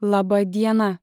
laba diena